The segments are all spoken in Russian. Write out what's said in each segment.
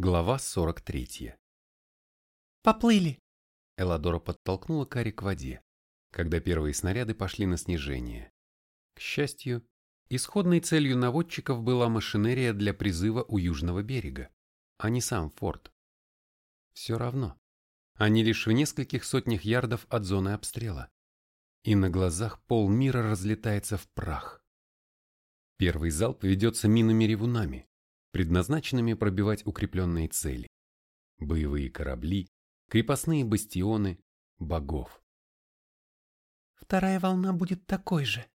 Глава 43. Поплыли. Эладора подтолкнула Кари к воде, когда первые снаряды пошли на снижение. К счастью, исходной целью наводчиков была машинерия для призыва у южного берега, а не сам форт. Все равно, они лишь в нескольких сотнях ярдов от зоны обстрела, и на глазах полмира разлетается в прах. Первый залп ведется минами-ревунами, предназначенными пробивать укрепленные цели. Боевые корабли, крепостные бастионы, богов. Вторая волна будет такой же,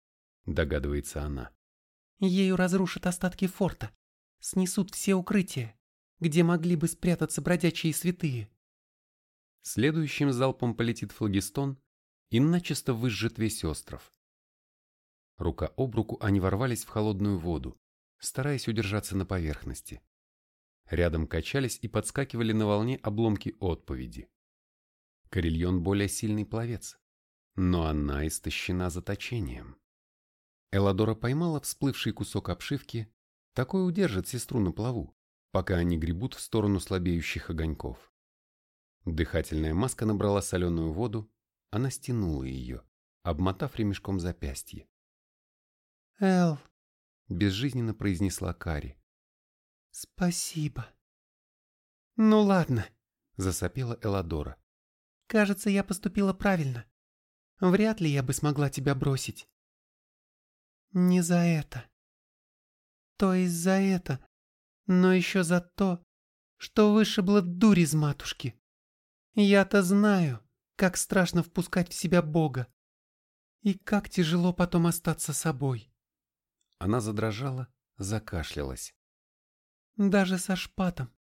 Догадывается она. Ею разрушат остатки форта, снесут все укрытия, где могли бы спрятаться бродячие святые. Следующим залпом полетит флагистон и начисто выжжет весь остров. Рука об руку они ворвались в холодную воду, стараясь удержаться на поверхности. Рядом качались и подскакивали на волне обломки отповеди. Карельон более сильный пловец, но она истощена заточением. Эладора поймала всплывший кусок обшивки, такой удержит сестру на плаву, пока они гребут в сторону слабеющих огоньков. Дыхательная маска набрала соленую воду, она стянула ее, обмотав ремешком запястье. Эл, Безжизненно произнесла Кари. спасибо. Ну ладно, Засопела Эладора. кажется, я поступила правильно. Вряд ли я бы смогла тебя бросить. Не за это. То есть за это, но еще за то, что вышибла дурь из матушки. Я-то знаю, как страшно впускать в себя Бога. И как тяжело потом остаться собой. Она задрожала, закашлялась. Даже со шпатом.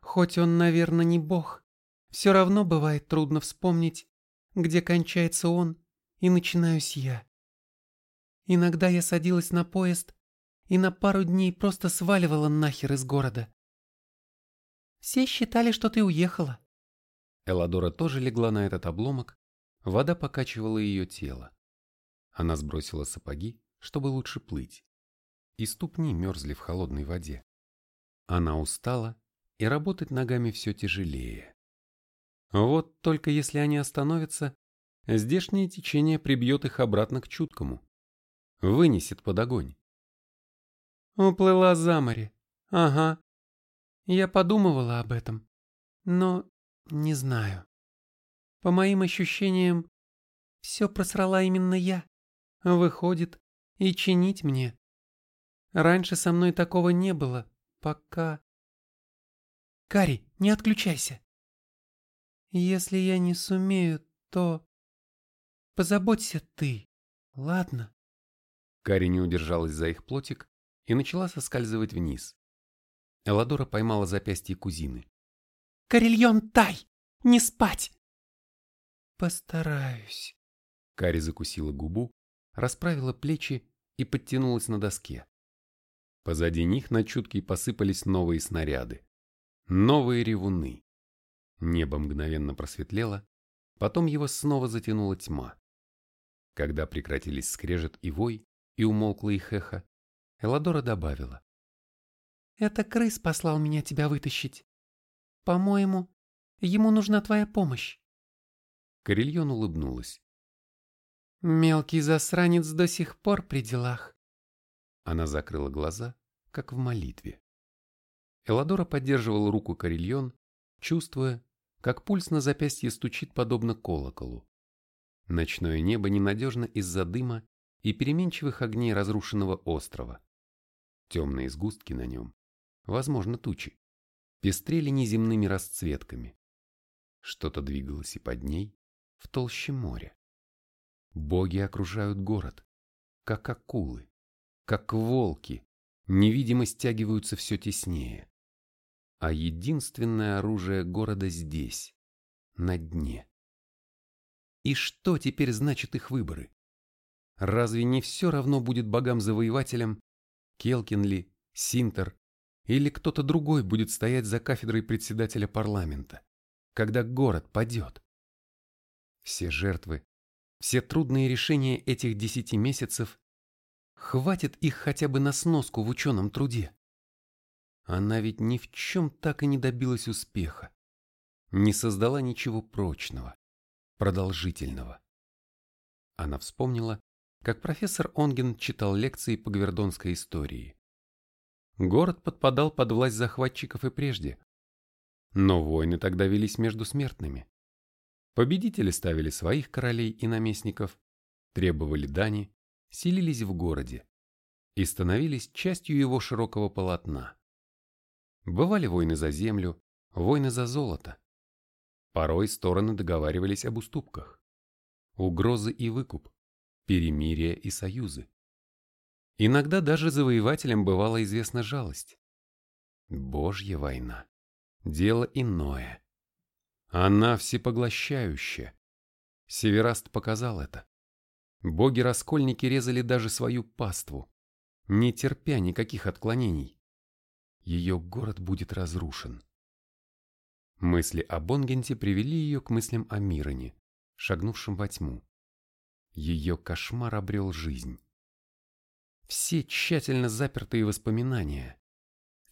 Хоть он, наверное, не бог, все равно бывает трудно вспомнить, где кончается он и начинаюсь я. Иногда я садилась на поезд и на пару дней просто сваливала нахер из города. Все считали, что ты уехала. Эладора тоже легла на этот обломок, вода покачивала ее тело. Она сбросила сапоги, чтобы лучше плыть, и ступни мерзли в холодной воде. Она устала, и работать ногами все тяжелее. Вот только если они остановятся, здешнее течение прибьет их обратно к чуткому. Вынесет под огонь. Уплыла за море. Ага. Я подумывала об этом, но не знаю. По моим ощущениям, все просрала именно я. Выходит, и чинить мне. Раньше со мной такого не было, пока... Кари, не отключайся. Если я не сумею, то... Позаботься ты, ладно? Кари не удержалась за их плотик и начала соскальзывать вниз. Эладора поймала запястье кузины. Карельон, тай! Не спать! Постараюсь. Кари закусила губу, расправила плечи и подтянулась на доске. Позади них на чуткий посыпались новые снаряды. Новые ревуны. Небо мгновенно просветлело, потом его снова затянула тьма. Когда прекратились скрежет и вой, и умолкла их эхо, Эладора добавила. Это крыс послал меня тебя вытащить. По-моему, ему нужна твоя помощь. Карельон улыбнулась. Мелкий засранец до сих пор при делах. Она закрыла глаза, как в молитве. Эладора поддерживала руку Карельон, чувствуя, как пульс на запястье стучит подобно колоколу. Ночное небо ненадежно из-за дыма и переменчивых огней разрушенного острова. Темные сгустки на нем, возможно, тучи, пестрели неземными расцветками. Что-то двигалось и под ней, в толще моря. Боги окружают город, как акулы, как волки, невидимо стягиваются все теснее. А единственное оружие города здесь, на дне. И что теперь значит их выборы? Разве не все равно будет богам-завоевателям, Келкин ли, Синтер, или кто-то другой будет стоять за кафедрой председателя парламента, когда город падет? Все жертвы, все трудные решения этих десяти месяцев, хватит их хотя бы на сноску в ученом труде. Она ведь ни в чем так и не добилась успеха. Не создала ничего прочного, продолжительного. Она вспомнила, как профессор Онген читал лекции по гвердонской истории. Город подпадал под власть захватчиков и прежде. Но войны тогда велись между смертными. Победители ставили своих королей и наместников, требовали дани, селились в городе и становились частью его широкого полотна. Бывали войны за землю, войны за золото. Порой стороны договаривались об уступках. Угрозы и выкуп, перемирие и союзы. Иногда даже завоевателям бывала известна жалость. Божья война. Дело иное. Она всепоглощающая. Севераст показал это. Боги-раскольники резали даже свою паству, не терпя никаких отклонений. Ее город будет разрушен. Мысли о Бонгенте привели ее к мыслям о Мироне, шагнувшем во тьму. Ее кошмар обрел жизнь. Все тщательно запертые воспоминания,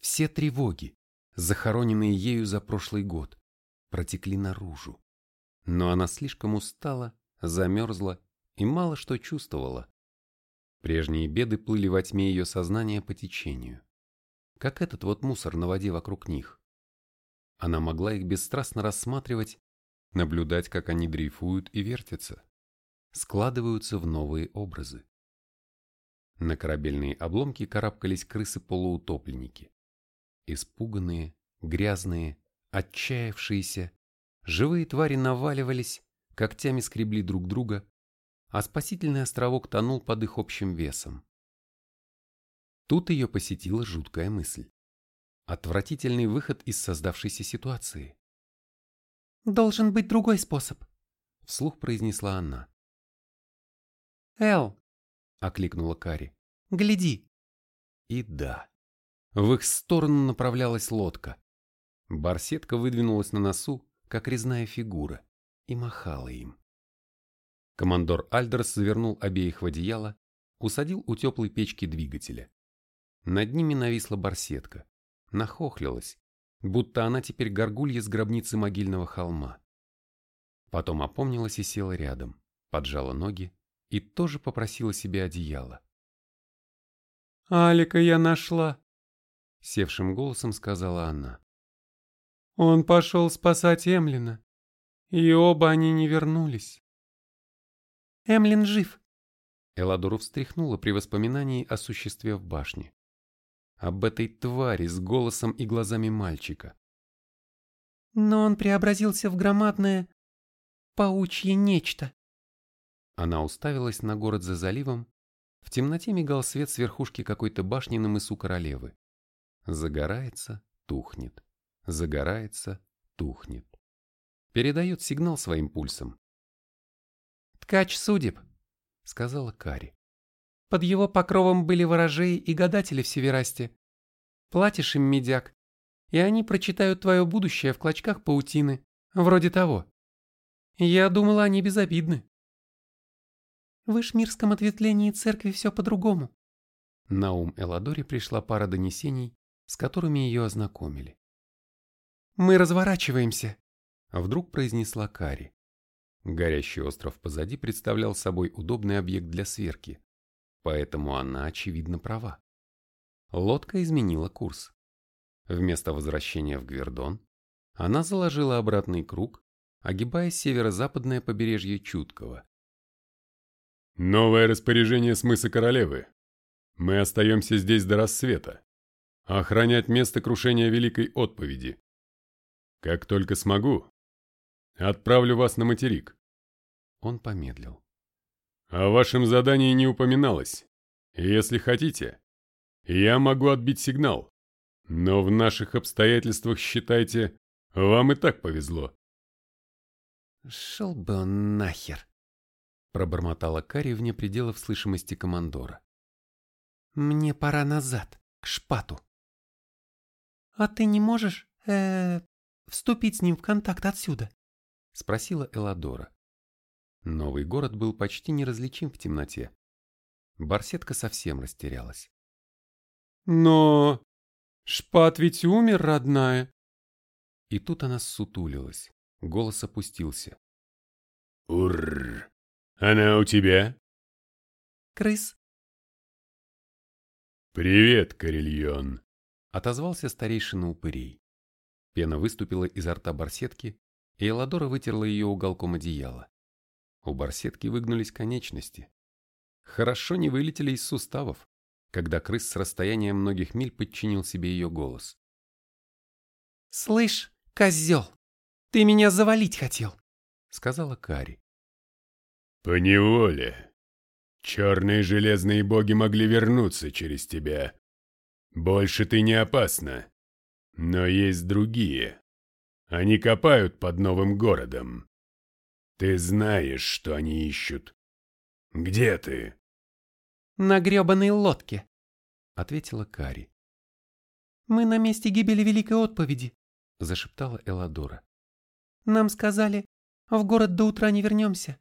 все тревоги, захороненные ею за прошлый год, протекли наружу. Но она слишком устала, замерзла и мало что чувствовала. Прежние беды плыли во тьме ее сознания по течению, как этот вот мусор на воде вокруг них. Она могла их бесстрастно рассматривать, наблюдать, как они дрейфуют и вертятся, складываются в новые образы. На корабельные обломки карабкались крысы-полуутопленники. Испуганные, грязные, отчаявшиеся, живые твари наваливались, когтями скребли друг друга, а спасительный островок тонул под их общим весом. Тут ее посетила жуткая мысль. Отвратительный выход из создавшейся ситуации. «Должен быть другой способ», — вслух произнесла она. «Эл!» — окликнула Кари. «Гляди!» И да, в их сторону направлялась лодка. Барсетка выдвинулась на носу, как резная фигура, и махала им. Командор Альдерс завернул обеих в одеяло, усадил у теплой печки двигателя. Над ними нависла барсетка, нахохлилась, будто она теперь горгулья с гробницы могильного холма. Потом опомнилась и села рядом, поджала ноги и тоже попросила себе одеяло. «Алика я нашла», — севшим голосом сказала она. Он пошел спасать Эмлина, и оба они не вернулись. Эмлин жив. Эладору встряхнула при воспоминании о существе в башне. Об этой твари с голосом и глазами мальчика. Но он преобразился в громадное паучье нечто. Она уставилась на город за заливом. В темноте мигал свет с верхушки какой-то башни на мысу королевы. Загорается, тухнет загорается, тухнет. Передает сигнал своим пульсам. «Ткач судеб», — сказала Кари. «Под его покровом были ворожеи и гадатели в Северасте. Платишь им медяк, и они прочитают твое будущее в клочках паутины, вроде того. Я думала, они безобидны». В Ишмирском ответвлении церкви все по-другому. На ум Эладори пришла пара донесений, с которыми ее ознакомили. Мы разворачиваемся, вдруг произнесла Кари. Горящий остров позади представлял собой удобный объект для сверки, поэтому она, очевидно, права. Лодка изменила курс. Вместо возвращения в Гвердон, она заложила обратный круг, огибая северо-западное побережье Чуткого. «Новое распоряжение с мыса Королевы. Мы остаемся здесь до рассвета. Охранять место крушения Великой Отповеди. Как только смогу, отправлю вас на материк. Он помедлил. О вашем задании не упоминалось. Если хотите, я могу отбить сигнал. Но в наших обстоятельствах, считайте, вам и так повезло. Шел бы он нахер, пробормотала Кари вне пределов слышимости командора. Мне пора назад, к шпату. А ты не можешь, э, вступить с ним в контакт отсюда?» — спросила Эладора. Новый город был почти неразличим в темноте. Барсетка совсем растерялась. «Но...» Шпат ведь умер, родная. И тут она ссутулилась. Голос опустился. Урр. Она у тебя? Крыс. Привет, Карельон. Отозвался старейшина упырей. Пена выступила изо рта барсетки, и Эладора вытерла ее уголком одеяла. У барсетки выгнулись конечности. Хорошо не вылетели из суставов, когда крыс с расстояния многих миль подчинил себе ее голос. «Слышь, козел, ты меня завалить хотел», — сказала Кари. «По неволе. Черные железные боги могли вернуться через тебя. Больше ты не опасна. Но есть другие. Они копают под новым городом. Ты знаешь, что они ищут. Где ты?» «На гребаной лодке», — ответила Кари. «Мы на месте гибели Великой Отповеди», — зашептала Эладора. «Нам сказали, в город до утра не вернемся».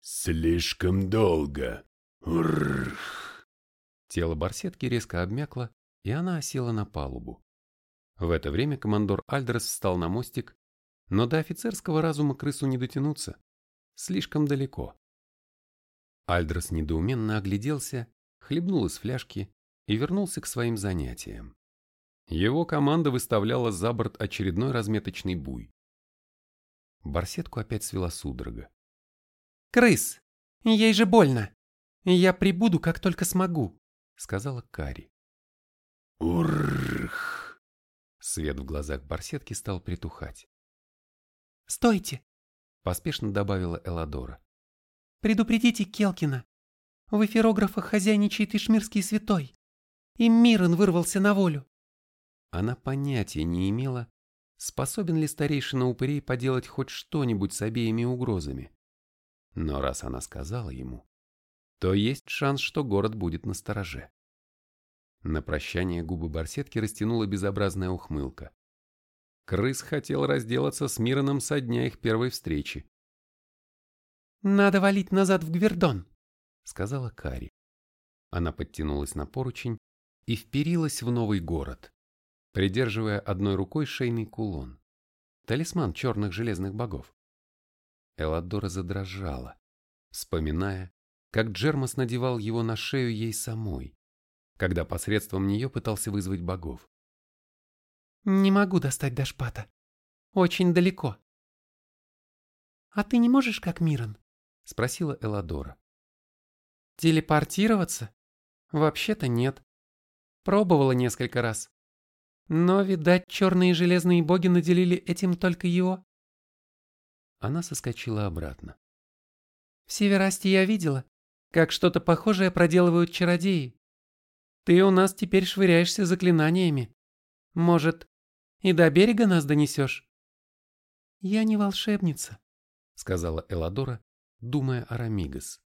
«Слишком долго. Уррх!» Тело барсетки резко обмякло, и она осела на палубу. В это время командор Альдрес встал на мостик, но до офицерского разума крысу не дотянуться. Слишком далеко. Альдрес недоуменно огляделся, хлебнул из фляжки и вернулся к своим занятиям. Его команда выставляла за борт очередной разметочный буй. Барсетку опять свела судорога. «Крыс, ей же больно. Я прибуду, как только смогу», — сказала Кари. Уррх! Свет в глазах барсетки стал притухать. «Стойте!» — поспешно добавила Эладора. «Предупредите Келкина. В эфирографах хозяйничает Ишмирский святой. И Мирон вырвался на волю». Она понятия не имела, способен ли старейшина упырей поделать хоть что-нибудь с обеими угрозами. Но раз она сказала ему, то есть шанс, что город будет на стороже. На прощание губы барсетки растянула безобразная ухмылка. Крыс хотел разделаться с Мироном со дня их первой встречи. «Надо валить назад в Гвердон», — сказала Кари. Она подтянулась на поручень и вперилась в новый город, придерживая одной рукой шейный кулон, талисман черных железных богов. Эладора задрожала, вспоминая, как Джермас надевал его на шею ей самой, когда посредством нее пытался вызвать богов. «Не могу достать до шпата. Очень далеко». «А ты не можешь, как Мирон?» — спросила Эладора. «Телепортироваться? Вообще-то нет. Пробовала несколько раз. Но, видать, черные железные боги наделили этим только его». Она соскочила обратно. «В Северасте я видела, как что-то похожее проделывают чародеи. Ты у нас теперь швыряешься заклинаниями. Может, и до берега нас донесешь?» «Я не волшебница», — сказала Эладора, думая о Рамигас.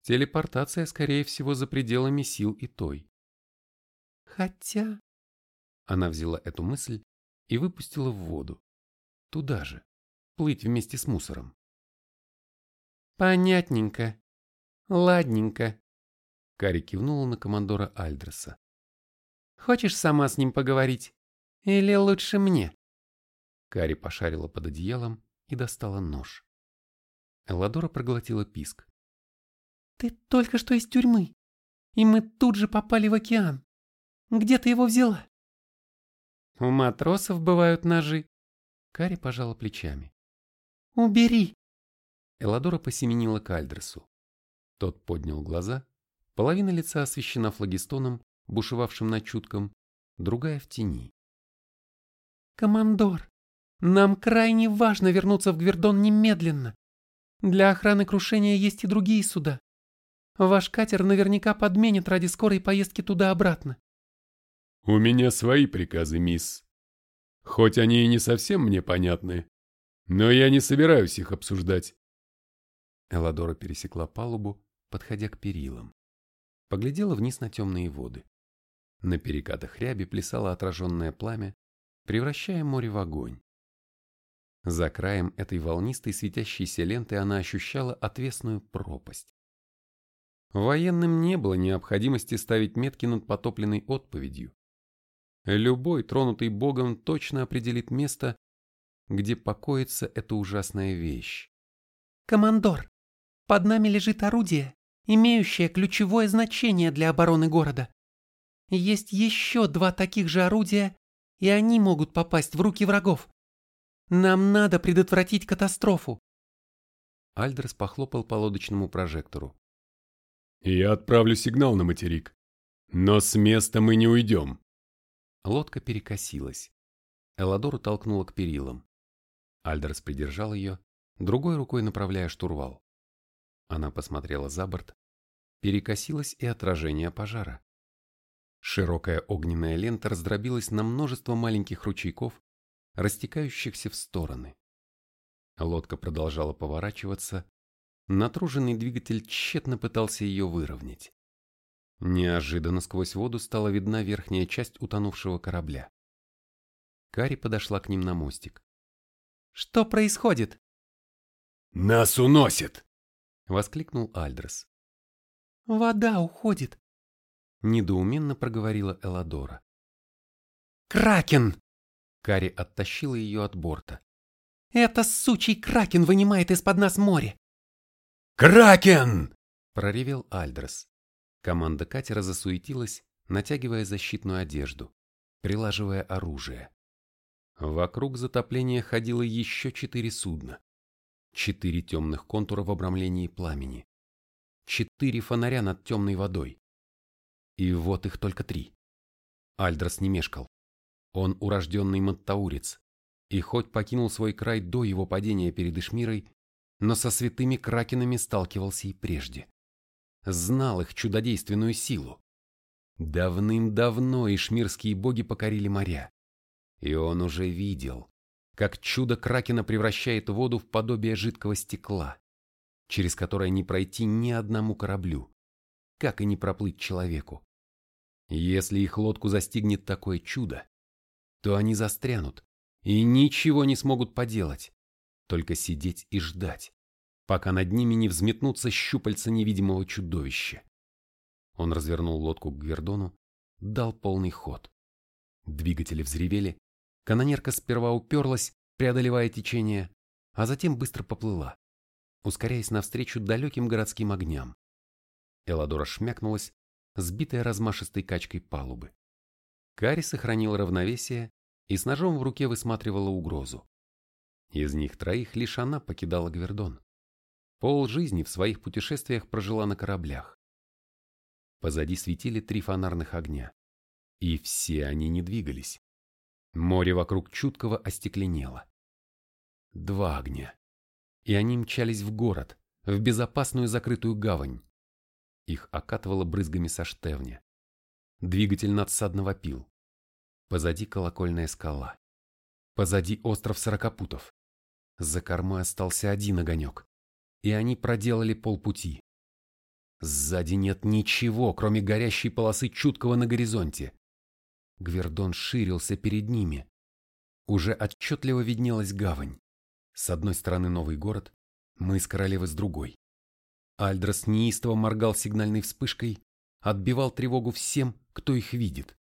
Телепортация, скорее всего, за пределами сил и той. «Хотя...» Она взяла эту мысль и выпустила в воду. Туда же. Плыть вместе с мусором. «Понятненько. Ладненько», Кари кивнула на командора Альдреса. «Хочешь сама с ним поговорить? Или лучше мне?» Кари пошарила под одеялом и достала нож. Эладора проглотила писк. «Ты только что из тюрьмы, и мы тут же попали в океан. Где ты его взяла?» «У матросов бывают ножи». Кари пожала плечами. «Убери!» Эладора посеменила к Альдресу. Тот поднял глаза Половина лица освещена флагистоном, бушевавшим на чутком, другая в тени. «Командор, нам крайне важно вернуться в Гвердон немедленно. Для охраны крушения есть и другие суда. Ваш катер наверняка подменят ради скорой поездки туда-обратно». «У меня свои приказы, мисс. Хоть они и не совсем мне понятны, но я не собираюсь их обсуждать». Эладора пересекла палубу, подходя к перилам поглядела вниз на темные воды. На перекатах ряби плясало отраженное пламя, превращая море в огонь. За краем этой волнистой светящейся ленты она ощущала отвесную пропасть. Военным не было необходимости ставить метки над потопленной отповедью. Любой, тронутый Богом, точно определит место, где покоится эта ужасная вещь. «Командор, под нами лежит орудие, имеющее ключевое значение для обороны города. Есть еще два таких же орудия, и они могут попасть в руки врагов. Нам надо предотвратить катастрофу. Альдрес похлопал по лодочному прожектору. «Я отправлю сигнал на материк. Но с места мы не уйдем». Лодка перекосилась. Эладору толкнула к перилам. Альдерс придержал ее, другой рукой направляя штурвал. Она посмотрела за борт. Перекосилось и отражение пожара. Широкая огненная лента раздробилась на множество маленьких ручейков, растекающихся в стороны. Лодка продолжала поворачиваться, натруженный двигатель тщетно пытался ее выровнять. Неожиданно сквозь воду стала видна верхняя часть утонувшего корабля. Кари подошла к ним на мостик. «Что происходит?» «Нас уносит!» — воскликнул Альдрес. «Вода уходит!» — недоуменно проговорила Эладора. «Кракен!» Кари оттащила ее от борта. «Это сучий кракен вынимает из-под нас море!» «Кракен!» — проревел Альдрес. Команда катера засуетилась, натягивая защитную одежду, прилаживая оружие. Вокруг затопления ходило еще четыре судна. Четыре темных контура в обрамлении пламени. Четыре фонаря над темной водой. И вот их только три. Альдрос не мешкал. Он урожденный маттаурец, и хоть покинул свой край до его падения перед Ишмирой, но со святыми кракенами сталкивался и прежде. Знал их чудодейственную силу. Давным-давно ишмирские боги покорили моря, и он уже видел, как чудо кракена превращает воду в подобие жидкого стекла, через которое не пройти ни одному кораблю, как и не проплыть человеку. Если их лодку застигнет такое чудо, то они застрянут и ничего не смогут поделать, только сидеть и ждать, пока над ними не взметнутся щупальца невидимого чудовища. Он развернул лодку к Гвердону, дал полный ход. Двигатели взревели, канонерка сперва уперлась, преодолевая течение, а затем быстро поплыла, ускоряясь навстречу далеким городским огням. Эладора шмякнулась, сбитая размашистой качкой палубы. Кари сохранил равновесие и с ножом в руке высматривала угрозу. Из них троих лишь она покидала Гвердон. Пол жизни в своих путешествиях прожила на кораблях. Позади светили три фонарных огня. И все они не двигались. Море вокруг чуткого остекленело. Два огня. И они мчались в город, в безопасную закрытую гавань. Их окатывало брызгами со штевня. Двигатель надсадно вопил. Позади колокольная скала. Позади остров Сорокопутов. За кормой остался один огонек. И они проделали полпути. Сзади нет ничего, кроме горящей полосы чуткого на горизонте. Гвердон ширился перед ними. Уже отчетливо виднелась гавань. С одной стороны новый город, мы с королевы с другой. Альдрос неистово моргал сигнальной вспышкой, отбивал тревогу всем, кто их видит.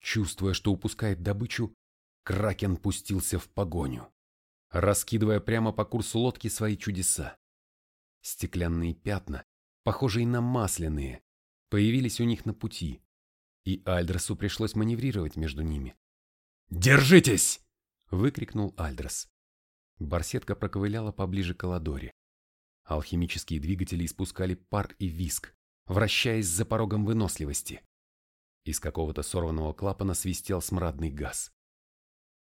Чувствуя, что упускает добычу, Кракен пустился в погоню, раскидывая прямо по курсу лодки свои чудеса. Стеклянные пятна, похожие на масляные, появились у них на пути, и Альдросу пришлось маневрировать между ними. «Держитесь!» — выкрикнул Альдрос. Барсетка проковыляла поближе к Аладоре. Алхимические двигатели испускали пар и виск, вращаясь за порогом выносливости. Из какого-то сорванного клапана свистел смрадный газ.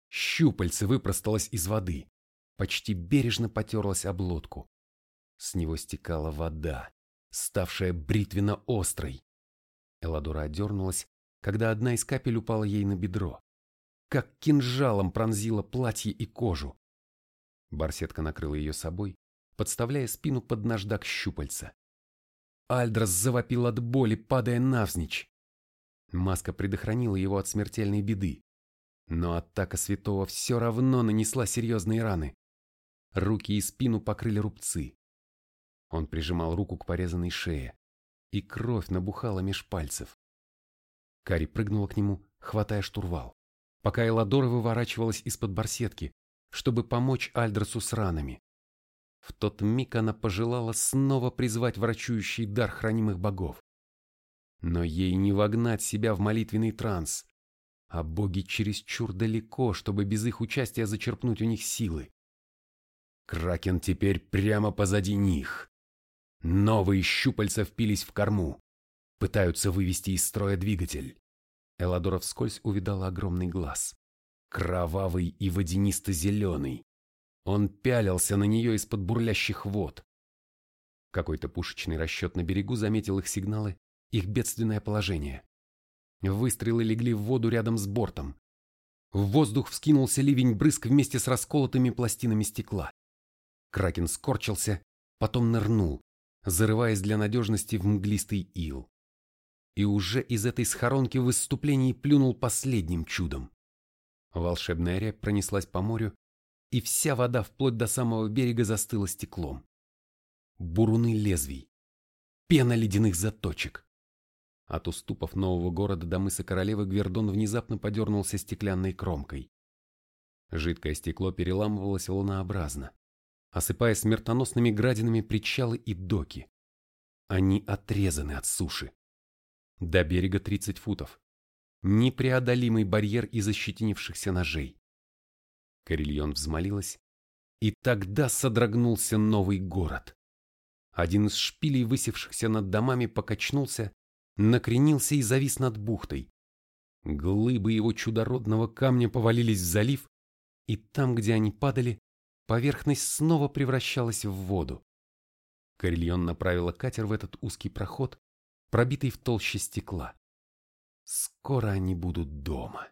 Щупальце выпросталось из воды, почти бережно потерлось об лодку. С него стекала вода, ставшая бритвенно-острой. Эладора отдернулась, когда одна из капель упала ей на бедро. Как кинжалом пронзила платье и кожу. Барсетка накрыла ее собой, подставляя спину под наждак щупальца. Альдрос завопил от боли, падая навзничь. Маска предохранила его от смертельной беды. Но атака святого все равно нанесла серьезные раны. Руки и спину покрыли рубцы. Он прижимал руку к порезанной шее, и кровь набухала меж пальцев. Кари прыгнула к нему, хватая штурвал, пока Эладора выворачивалась из-под барсетки, чтобы помочь Альдросу с ранами. В тот миг она пожелала снова призвать врачующий дар хранимых богов. Но ей не вогнать себя в молитвенный транс, а боги чересчур далеко, чтобы без их участия зачерпнуть у них силы. Кракен теперь прямо позади них. Новые щупальца впились в корму, пытаются вывести из строя двигатель. Эладора вскользь увидала огромный глаз. Кровавый и водянисто-зеленый. Он пялился на нее из-под бурлящих вод. Какой-то пушечный расчет на берегу заметил их сигналы, их бедственное положение. Выстрелы легли в воду рядом с бортом. В воздух вскинулся ливень брызг вместе с расколотыми пластинами стекла. Кракен скорчился, потом нырнул, зарываясь для надежности в мглистый ил. И уже из этой схоронки в выступлении плюнул последним чудом. Волшебная рябь пронеслась по морю, и вся вода вплоть до самого берега застыла стеклом. Буруны лезвий, пена ледяных заточек, от уступов нового города до мыса королевы Гвердон внезапно подернулся стеклянной кромкой. Жидкое стекло переламывалось волнообразно, осыпая смертоносными градинами причалы и доки. Они отрезаны от суши. До берега 30 футов. Непреодолимый барьер из ощетинившихся ножей. Карельон взмолилась, и тогда содрогнулся новый город. Один из шпилей, высевшихся над домами, покачнулся, накренился и завис над бухтой. Глыбы его чудородного камня повалились в залив, и там, где они падали, поверхность снова превращалась в воду. Карельон направила катер в этот узкий проход, пробитый в толще стекла. Скоро они будут дома.